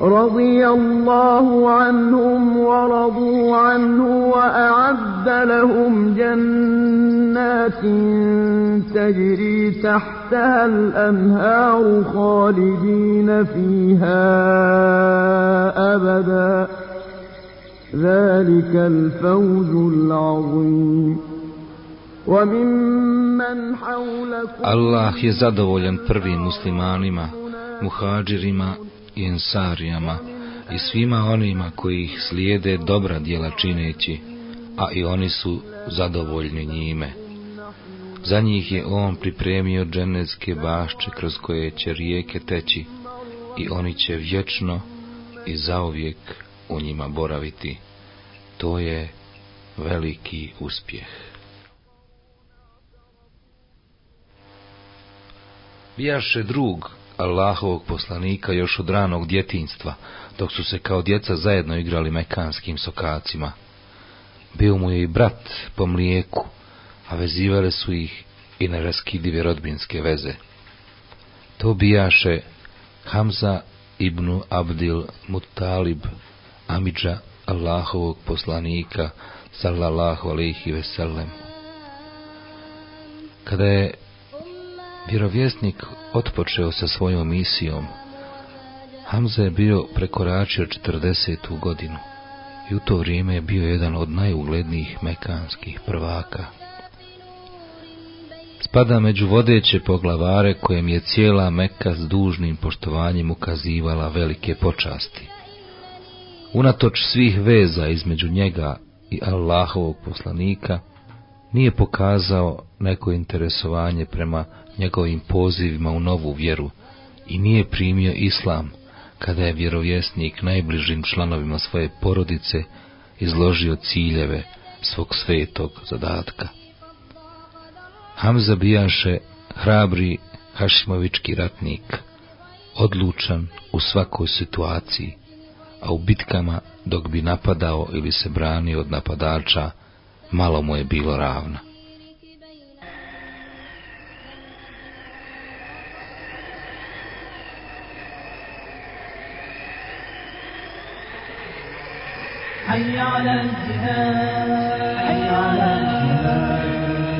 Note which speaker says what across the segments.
Speaker 1: رضي الله عنهم ورضوا عنه وأعد لهم جنات تجري تحتها الأنهار خالدين فيها أبدا. ذلك الفوز العظيم. وممن حولكم
Speaker 2: Allah je zadovoljan prvim muslimanima, muhađirima i ensarijama i svima onima koji ih slijede dobra djela čineći, a i oni su zadovoljni njime. Za njih je on pripremio dženevske bašče kroz koje će rijeke teći i oni će vječno i zauvijek u njima boraviti. To je veliki uspjeh. Bijaše drug Allahovog poslanika još od ranog djetinstva, dok su se kao djeca zajedno igrali mekanskim sokacima. Bio mu je i brat po mlijeku, a vezivale su ih i neraskidive rodbinske veze. To bijaše Hamza ibn Abdil Muttalib, Amidža Allahovog poslanika, sallallahu alaihi veselem. Kada je vjerovjesnik otpočeo sa svojom misijom, Hamza je bio prekoračio 40. godinu i u to vrijeme je bio jedan od najuglednijih mekanskih prvaka. Spada među vodeće poglavare kojem je cijela Meka s dužnim poštovanjem ukazivala velike počasti. Unatoč svih veza između njega i Allahovog poslanika, nije pokazao neko interesovanje prema njegovim pozivima u novu vjeru i nije primio islam kada je vjerovjesnik najbližim članovima svoje porodice izložio ciljeve svog svetog zadatka. Hamza bijaše hrabri hašimovički ratnik, odlučan u svakoj situaciji, a u bitkama dok bi napadao ili se branio od napadača, malo mu je bilo ravna.
Speaker 3: حي على الجهاد حي على الجهاد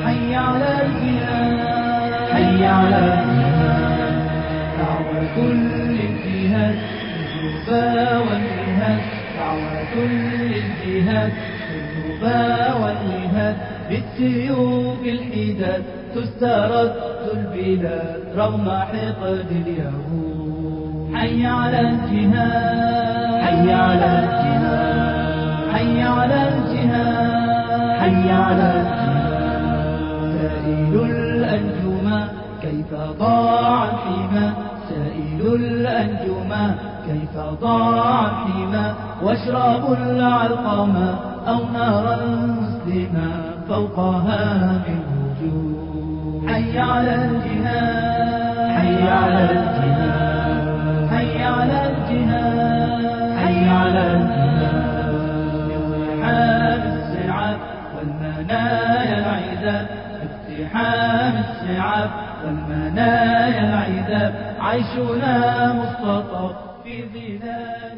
Speaker 3: حي على الجهاد حي على الجهاد دعوة للجهاد النوبة والجهاد دعوة للجهاد والجهاد بالسيوف الحداد تسترد البلاد رغم حقد اليهود. حي على الجهاد. حي على الجهاد. حي على الجهاد. حي على الجهاد سائل الأنجما كيف ضاع الحمى. سائل الأنجما كيف ضاع الحمى. واشربوا العلقما أو نار المسلما فوقها من وجود حي على الجهاد. حي على الجهاد. حي على الجهاد. حي على الجهاد. اقتحام الصعاب والمنايا العذاب اقتحام الصعاب والمنايا العذاب عيشنا مختطف في ظلال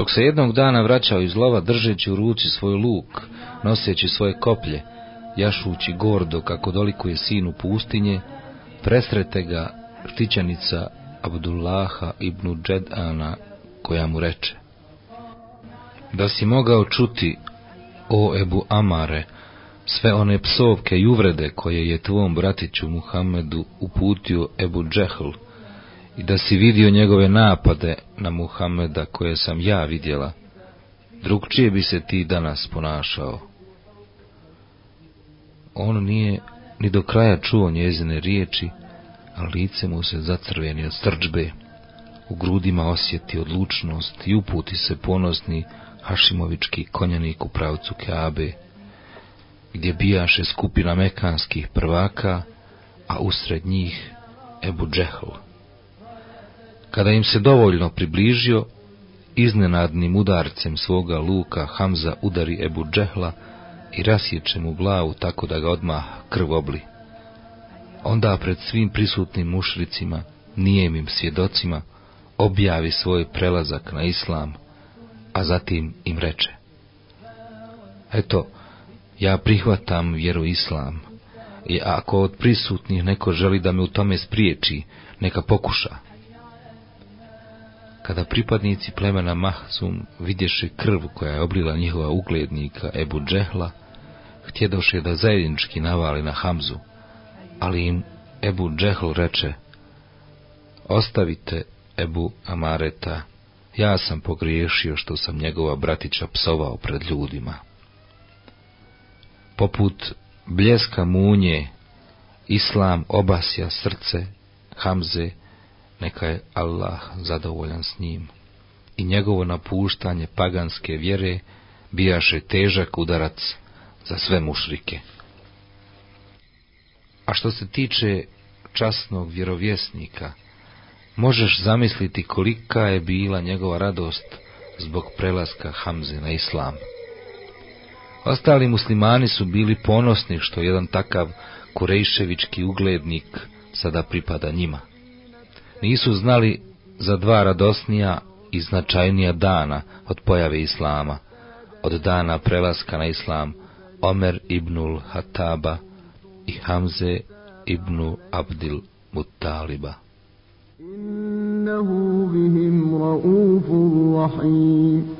Speaker 2: Dok se jednog dana vraćao iz lova držeći u ruci svoj luk, noseći svoje koplje, jašući gordo kako dolikuje sinu pustinje, presrete ga štićanica Abdullaha ibn Džedana, koja mu reče Da si mogao čuti, o Ebu Amare, sve one psovke i uvrede koje je tvom bratiću Muhammedu uputio Ebu Džehl, i da si vidio njegove napade na Muhameda koje sam ja vidjela, drugčije bi se ti danas ponašao. On nije ni do kraja čuo njezine riječi, a lice mu se zacrveni od strđbe, u grudima osjeti odlučnost i uputi se ponosni Hašimovički konjanik u pravcu Keabe, gdje bijaše skupina mekanskih prvaka, a usred njih Ebu Džehl. Kada im se dovoljno približio, iznenadnim udarcem svoga luka Hamza udari Ebu Džehla i rasječe mu glavu tako da ga odmah krv obli. Onda pred svim prisutnim mušricima, nijemim svjedocima, objavi svoj prelazak na islam, a zatim im reče. Eto, ja prihvatam vjeru islam, i ako od prisutnih neko želi da me u tome spriječi, neka pokuša. Kada pripadnici plemena Mahsum vidješe krv koja je oblila njihova uglednika Ebu Džehla, htjedoše da zajednički navali na Hamzu, ali im Ebu Džehl reče, ostavite Ebu Amareta, ja sam pogriješio što sam njegova bratića psovao pred ljudima. Poput bljeska munje, Islam obasja srce Hamze, neka je Allah zadovoljan s njim. I njegovo napuštanje paganske vjere bijaše težak udarac za sve mušrike. A što se tiče časnog vjerovjesnika, možeš zamisliti kolika je bila njegova radost zbog prelaska Hamze na islam. Ostali muslimani su bili ponosni što jedan takav kurejševički uglednik sada pripada njima. Nisu znali za dva radosnija i značajnija dana od pojave Islama, od dana prelaska na Islam Omer ibnul Hataba i Hamze ibnu Abdil Muttaliba.
Speaker 1: Innehu bihim raufur rahim.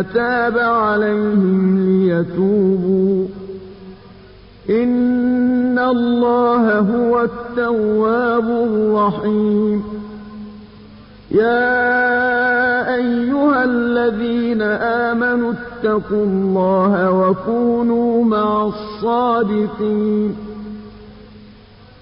Speaker 1: تاب عليهم ليتوبوا. إن الله هو التواب الرحيم. يا أيها الذين آمنوا اتقوا الله وكونوا مع الصادقين.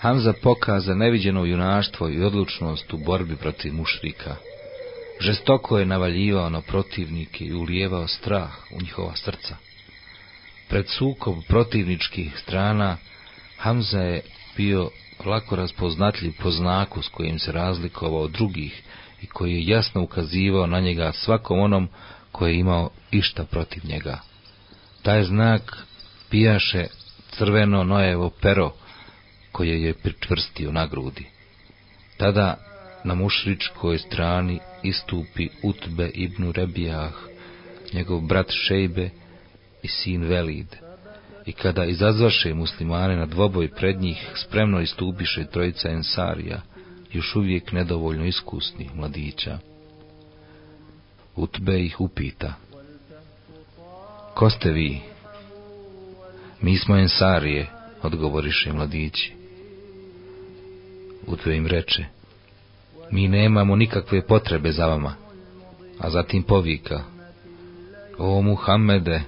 Speaker 2: Hamza pokaza neviđeno junaštvo i odlučnost u borbi protiv mušrika. Žestoko je navaljivao na protivnike i ulijevao strah u njihova srca. Pred sukob protivničkih strana Hamza je bio lako razpoznatljiv po znaku s kojim se razlikovao od drugih i koji je jasno ukazivao na njega svakom onom koji je imao išta protiv njega. Taj znak pijaše crveno nojevo pero koje je pričvrstio na grudi. Tada na mušričkoj strani istupi Utbe ibn Rebijah, njegov brat Šejbe i sin Velid. I kada izazvaše muslimane na dvoboj pred njih, spremno istupiše trojica Ensarija, još uvijek nedovoljno iskusnih mladića. Utbe ih upita. Ko ste vi? Mi smo Ensarije, odgovoriše mladići. Utbe im reče, mi nemamo nikakve potrebe za vama, a zatim povika, o Muhammede,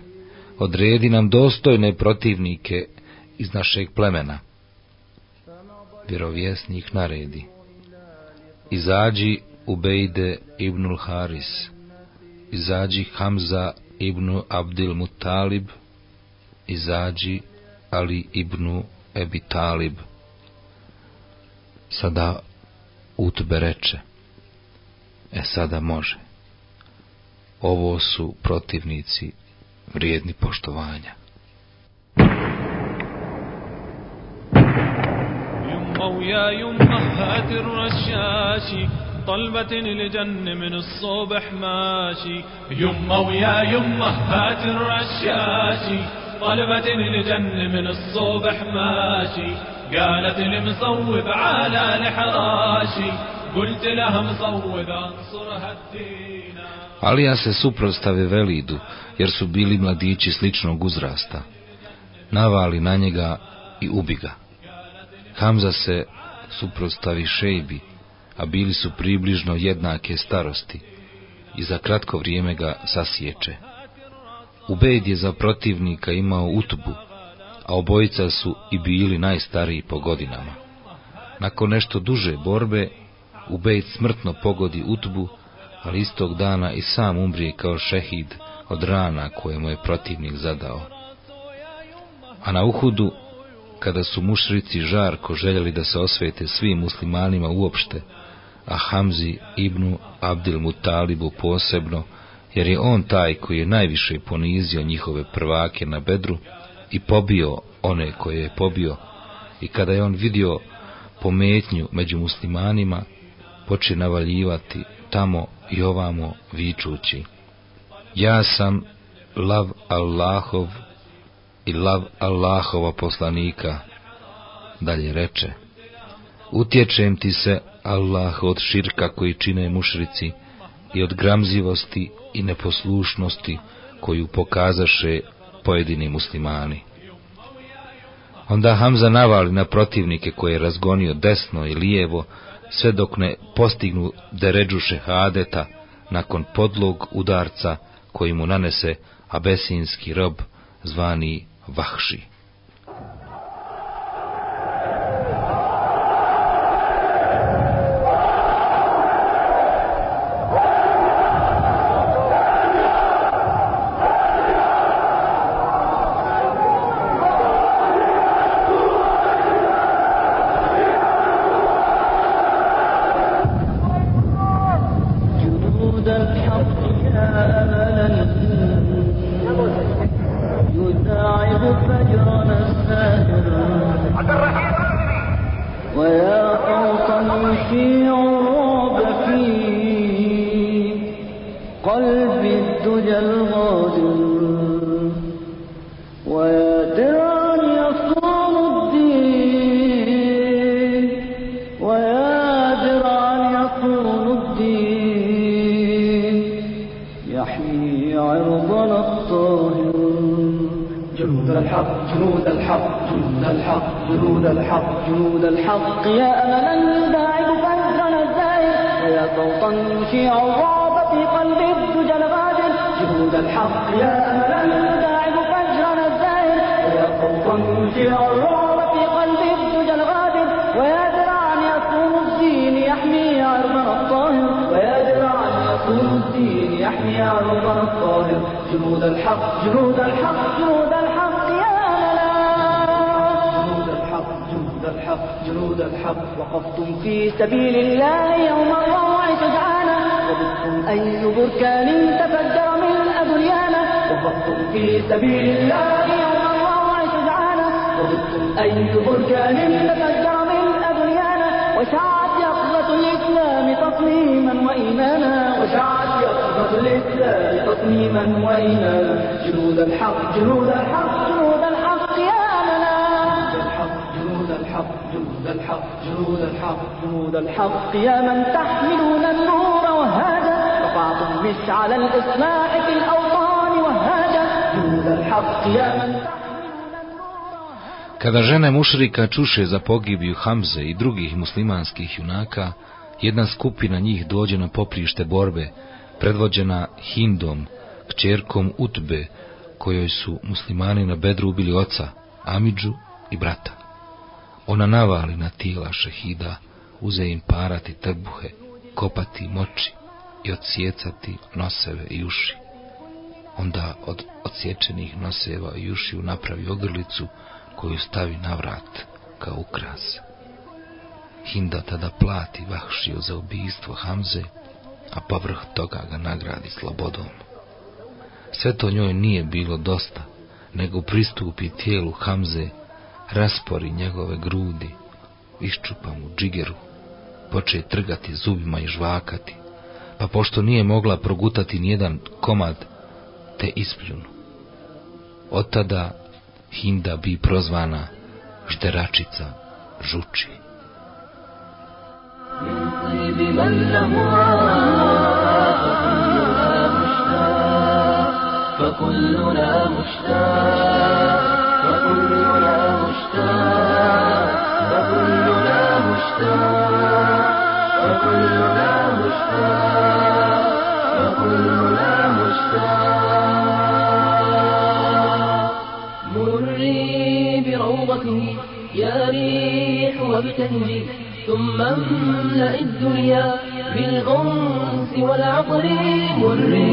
Speaker 2: odredi nam dostojne protivnike iz našeg plemena. Vjerovjesnik naredi, izađi Ubejde ibnul Haris, izađi Hamza ibnu Abdil Mutalib, izađi Ali ibnu Ebi Talib. Sada Utbe reče, e sada može. Ovo su protivnici vrijedni poštovanja.
Speaker 4: يمه ويا يمه هات الرشاشي
Speaker 5: طلبة لجن من الصبح ماشي يمه ويا يمه هات الرشاشي طلبة لجن من الصبح ماشي قالت لي مصوب على الحراشي قلت لها مصوب انصرها الدين
Speaker 2: Alija se suprotstave Velidu, jer su bili mladići sličnog uzrasta. Navali na njega i ubi ga. Hamza se suprotstavi Šejbi, a bili su približno jednake starosti i za kratko vrijeme ga sasječe. Ubejd je za protivnika imao utubu, a obojica su i bili najstariji po godinama. Nakon nešto duže borbe, Ubejd smrtno pogodi utbu, ali istog dana i sam umrije kao šehid od rana koje mu je protivnik zadao. A na Uhudu, kada su mušrici žarko željeli da se osvete svim muslimanima uopšte, a Hamzi ibnu Abdil Mutalibu posebno, jer je on taj koji je najviše ponizio njihove prvake na bedru i pobio one koje je pobio, i kada je on vidio pometnju među muslimanima, poče navaljivati tamo i ovamo vičući. Ja sam lav Allahov i lav Allahova poslanika. Dalje reče, utječem ti se Allah od širka koji čine mušrici i od gramzivosti i neposlušnosti koju pokazaše pojedini muslimani. Onda Hamza navali na protivnike koje je razgonio desno i lijevo, sve dok ne postignu deređu šehadeta nakon podlog udarca koji mu nanese abesinski rob zvani Vahši.
Speaker 4: الحق جنود الحق جنود الحق جنود الحق. يا أملا يداعب فجرنا الزائر ويا صوتا يشيع الرعب في قلب الدجى الغادر. جنود الحق. يا أملا يداعب فجرنا الزائر ويا صوتا يشيع الرعب في قلب الدجى الغادر. ويا درعا يصون الدين يحمي عرضنا الطاهر. ويا درعا يصون الدين يحمي عرضنا الطاهر. جنود الحق جنود الحق جنود الحق الحق جنود الحق. وقفتم في سبيل الله يوم الروع شجعانا وبثتم أي بركان تفجر من أدريانا وقفتم في سبيل الله يوم الروع شجعانا وبثتم أي بركان تفجر من أدريانا وشعت يقظة الإسلام تصميما وإيمانا. وشعت يقظة الإسلام تصميما وإيمانا. جنود الحق جنود الحق. جنود الحق جنود الحق جنود الحق يا من تحملون النور وهذا رفعتم مشعل الإصلاح في الأوطان وهذا جنود الحق يا من تحملون النور
Speaker 2: Kada žene mušrika čuše za pogibiju Hamze i drugih muslimanskih junaka, jedna skupina njih dođe na poprište borbe, predvođena Hindom, kćerkom Utbe, kojoj su muslimani na bedru ubili oca, Amidžu i brata. Ona navali na tijela šehida, uze im parati trbuhe, kopati moći i odsjecati noseve i uši. Onda od odsječenih noseva i ušiju napravi ogrlicu koju stavi na vrat kao ukras. Hinda tada plati Vahšiju za ubijstvo Hamze, a povrh toga ga nagradi slobodom. Sve to njoj nije bilo dosta, nego pristupi tijelu Hamze, raspori njegove grudi, iščupa mu džigeru poče trgati zubima i žvakati, pa pošto nije mogla progutati nijedan komad, te ispljunu. Od tada Hinda bi prozvana šteračica žuči.
Speaker 4: فكلنا مشتاق فكلنا فكلنا مشتاق فكلنا مشتاق مري بروضته يا ريح وابتهجي ثم املأ الدنيا بالأنس والعطر مري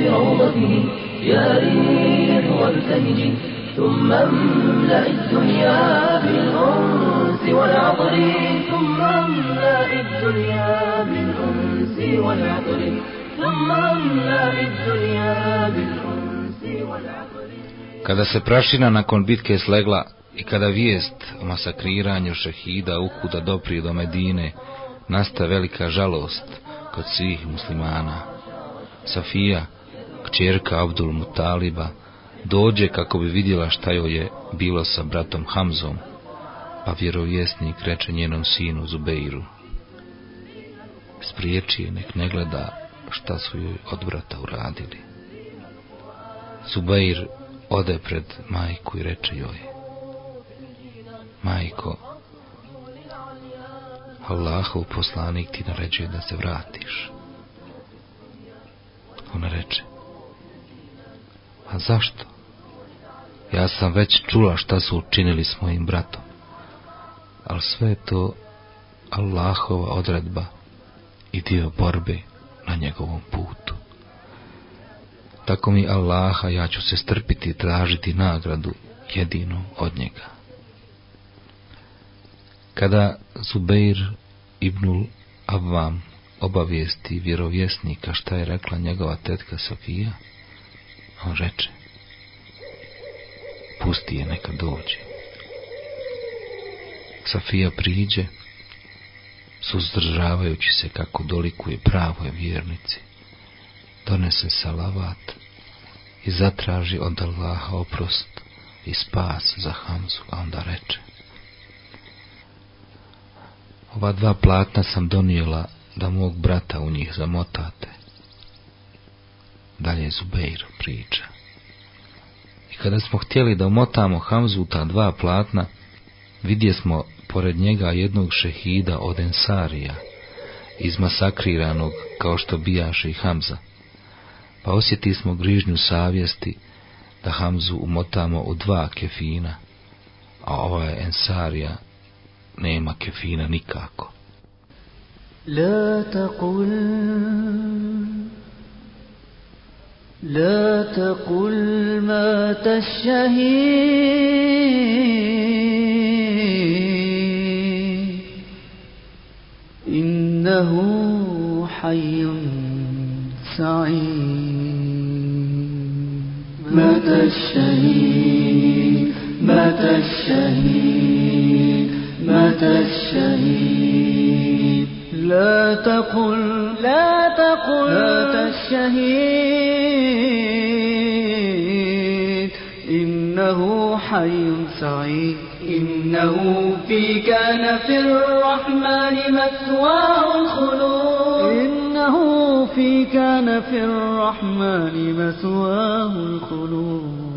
Speaker 4: بروضته يا ريح وابتهجي ثم املأ الدنيا بالأنس والعطر ثم املأ الدنيا بالأنس والعطر ثم املأ الدنيا بالأنس والعطر
Speaker 2: Kada se prašina nakon bitke slegla i kada vijest o masakriranju šehida ukuda doprije do Medine, nasta velika žalost kod svih muslimana. Safija, kćerka Abdul Mutaliba, dođe kako bi vidjela šta joj je bilo sa bratom Hamzom, pa vjerovjesnik reče njenom sinu Zubeiru. Spriječi je, nek ne gleda šta su joj od brata uradili. Zubeir ode pred majku i reče joj. Majko, Allahov poslanik ti naređuje da se vratiš. Ona reče, a zašto? Ja sam već čula šta su učinili s mojim bratom. Ali sve je to Allahova odredba i dio borbe na njegovom putu. Tako mi Allaha ja ću se strpiti i tražiti nagradu jedino od njega. Kada Zubeir ibnul Avvam obavijesti vjerovjesnika šta je rekla njegova tetka Sofija, on reče, pusti je neka dođe. Safija priđe, suzdržavajući se kako dolikuje pravoj vjernici, donese salavat i zatraži od Allaha oprost i spas za Hamzu, a onda reče, ova dva platna sam donijela da mog brata u njih zamotate. Dalje Zubeir priča. I kada smo htjeli da omotamo Hamzu ta dva platna, vidje smo pored njega jednog šehida od Ensarija, izmasakriranog kao što bijaše i Hamza. Pa osjeti smo grižnju savjesti da Hamzu umotamo u dva kefina, a ova je Ensarija nema kefina nikako.
Speaker 4: لا تقل لا تقل مات الشهيد. إنه حي سعيد. مات الشهيد مات الشهيد مات الشهيد. لا تقل لا تقل مات الشهيد إنه حي سعيد. إنه في كان في الرحمن مثواه الخلود. إنه في كان في الرحمن مثواه الخلود.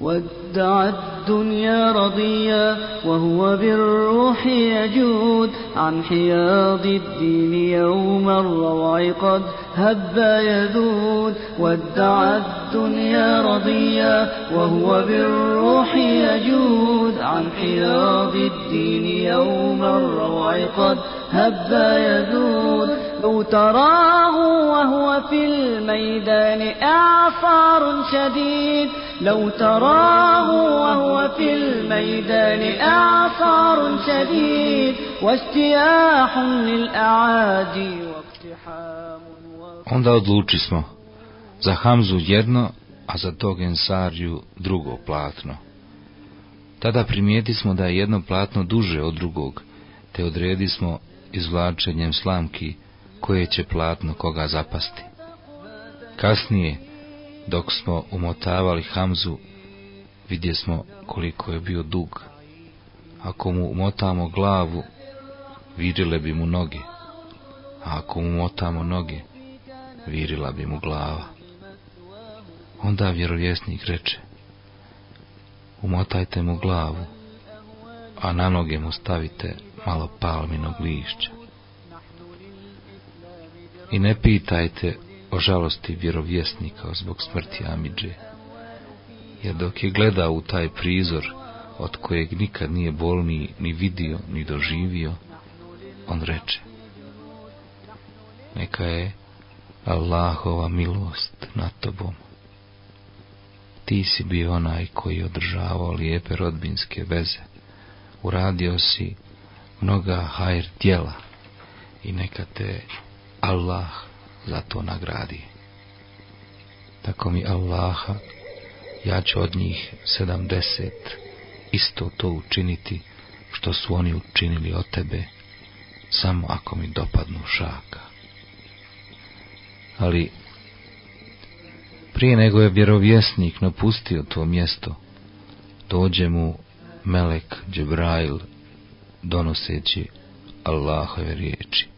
Speaker 4: ودع الدنيا رضيا وهو بالروح يجود عن حياض الدين يوم الروع قد هب يذود. ودع الدنيا رضيا وهو بالروح يجود عن حياض الدين يوم الروع قد هب يذود. لو تراه وهو في الميدان إعصار شديد لو تراه وهو في الميدان إعصار شديد واجتياح للأعادي واقتحام
Speaker 2: Onda odluči smo za Hamzu jedno, a za tog Ensariju drugo platno. Tada primijeti smo da je jedno platno duže od drugog, te odredi smo izvlačenjem slamki koje će platno koga zapasti. Kasnije, dok smo umotavali Hamzu, vidje smo koliko je bio dug. Ako mu umotamo glavu, virile bi mu noge, a ako mu motamo noge, virila bi mu glava. Onda vjerovjesnik reče, umotajte mu glavu, a na noge mu stavite malo palminog lišća. I ne pitajte o žalosti vjerovjesnika zbog smrti Amidže, jer dok je gledao u taj prizor, od kojeg nikad nije bolniji ni vidio, ni doživio, on reče, neka je Allahova milost nad tobom. Ti si bio onaj koji održavao lijepe rodbinske veze. Uradio si mnoga hajr djela i neka te Allah za to nagradi. Tako mi Allaha, ja ću od njih sedamdeset isto to učiniti što su oni učinili od tebe, samo ako mi dopadnu šaka. Ali prije nego je vjerovjesnik napustio to mjesto, dođe mu Melek Džebrail donoseći Allahove riječi.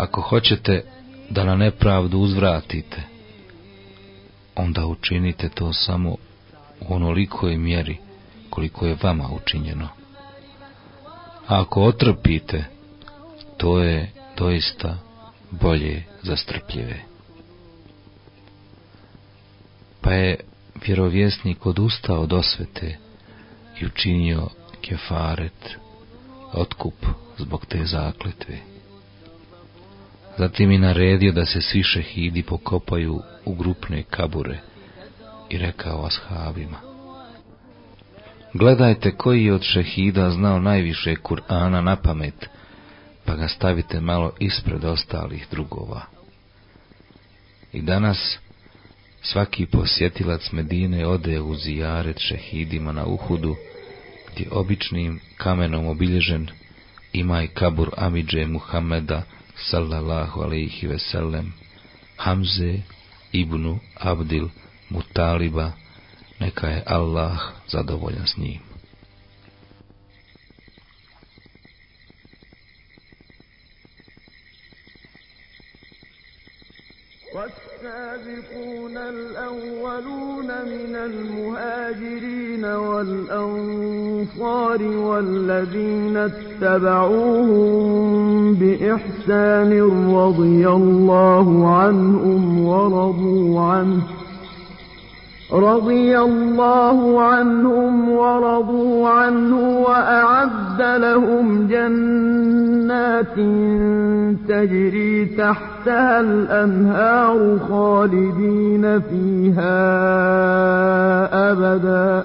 Speaker 2: Ako hoćete da na nepravdu uzvratite, onda učinite to samo u onolikoj mjeri koliko je vama učinjeno. A ako otrpite, to je doista bolje za strpljive. Pa je vjerovjesnik odustao od osvete i učinio kefaret, otkup zbog te zakletve. Zatim i naredio da se svi šehidi pokopaju u grupne kabure i rekao ashabima. Gledajte koji je od šehida znao najviše Kur'ana na pamet, pa ga stavite malo ispred ostalih drugova. I danas svaki posjetilac Medine ode u zijaret šehidima na Uhudu, gdje običnim kamenom obilježen ima i kabur Amidže Muhammeda sallallahu alaihi veselem, Hamze ibnu Abdil Mutaliba, neka je Allah zadovoljan s njim.
Speaker 1: والسابقون الأولون من المهاجرين والأنصار والذين اتبعوهم بإحسان رضي الله عنهم ورضوا عنه وأعد لهم جنات تجري تحتها الأنهار خالدين فيها أبدا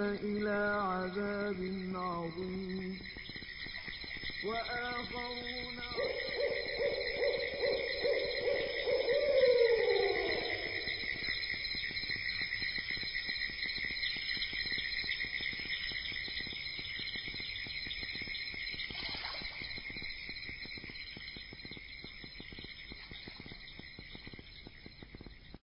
Speaker 1: إلى عذاب عظيم. وآخرون